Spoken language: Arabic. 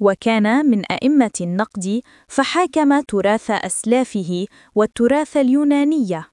وكان من أئمة النقد فحاكم تراث أسلافه والتراث اليونانية.